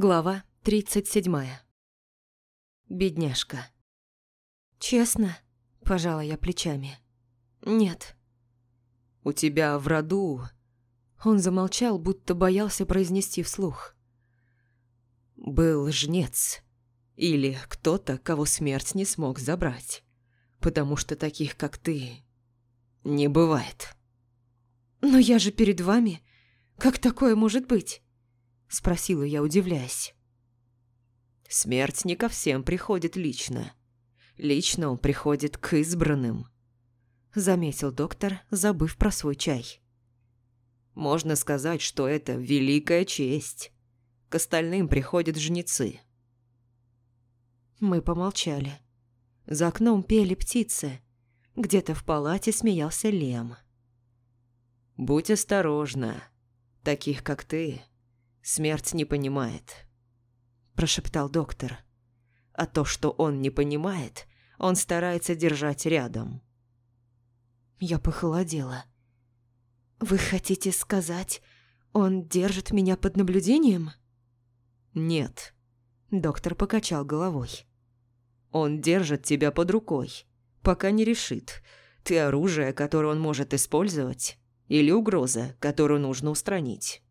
Глава 37. Бедняжка. «Честно?» – пожала я плечами. «Нет». «У тебя в роду...» Он замолчал, будто боялся произнести вслух. «Был жнец. Или кто-то, кого смерть не смог забрать. Потому что таких, как ты, не бывает». «Но я же перед вами. Как такое может быть?» – спросила я, удивляясь. «Смерть не ко всем приходит лично. Лично он приходит к избранным», – заметил доктор, забыв про свой чай. «Можно сказать, что это великая честь. К остальным приходят жнецы». Мы помолчали. За окном пели птицы. Где-то в палате смеялся Лем. «Будь осторожна. Таких, как ты, смерть не понимает», – прошептал доктор. «А то, что он не понимает, он старается держать рядом». Я похолодела. «Вы хотите сказать, он держит меня под наблюдением?» «Нет», – доктор покачал головой. «Он держит тебя под рукой, пока не решит, ты оружие, которое он может использовать, или угроза, которую нужно устранить».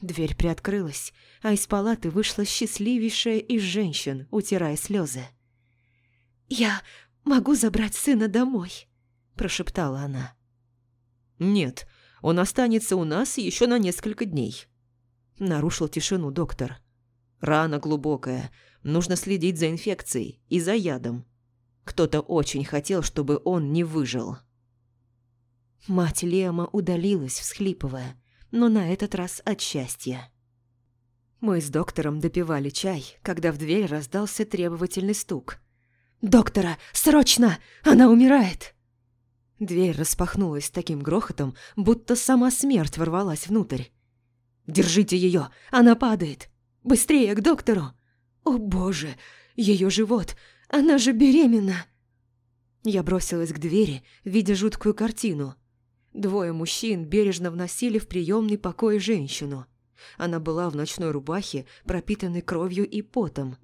Дверь приоткрылась, а из палаты вышла счастливейшая из женщин, утирая слезы. «Я могу забрать сына домой», – прошептала она. «Нет, он останется у нас еще на несколько дней», – нарушил тишину доктор. «Рана глубокая, нужно следить за инфекцией и за ядом. Кто-то очень хотел, чтобы он не выжил». Мать Лема удалилась, всхлипывая – но на этот раз от счастья. Мы с доктором допивали чай, когда в дверь раздался требовательный стук. «Доктора, срочно! Она умирает!» Дверь распахнулась с таким грохотом, будто сама смерть ворвалась внутрь. «Держите ее! Она падает! Быстрее к доктору! О боже! Ее живот! Она же беременна!» Я бросилась к двери, видя жуткую картину – Двое мужчин бережно вносили в приемный покой женщину. Она была в ночной рубахе, пропитанной кровью и потом.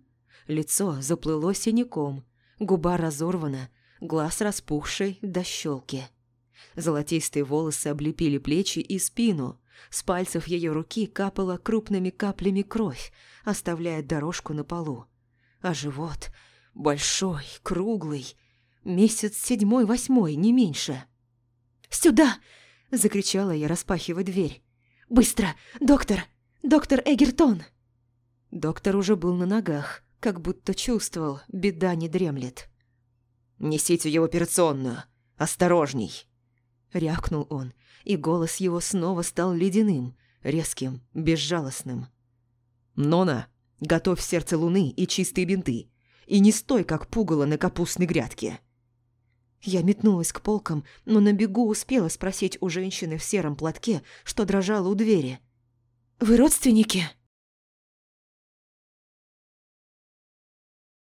Лицо заплыло синяком, губа разорвана, глаз распухший до щелки. Золотистые волосы облепили плечи и спину. С пальцев ее руки капала крупными каплями кровь, оставляя дорожку на полу. А живот большой, круглый, месяц седьмой-восьмой, не меньше – «Сюда!» – закричала я, распахивая дверь. «Быстро! Доктор! Доктор Эгертон!» Доктор уже был на ногах, как будто чувствовал, беда не дремлет. «Несите его операционную! Осторожней!» Рявкнул он, и голос его снова стал ледяным, резким, безжалостным. «Нона, готовь сердце луны и чистые бинты, и не стой, как пугало на капустной грядке!» Я метнулась к полкам, но на бегу успела спросить у женщины в сером платке, что дрожала у двери. «Вы родственники?»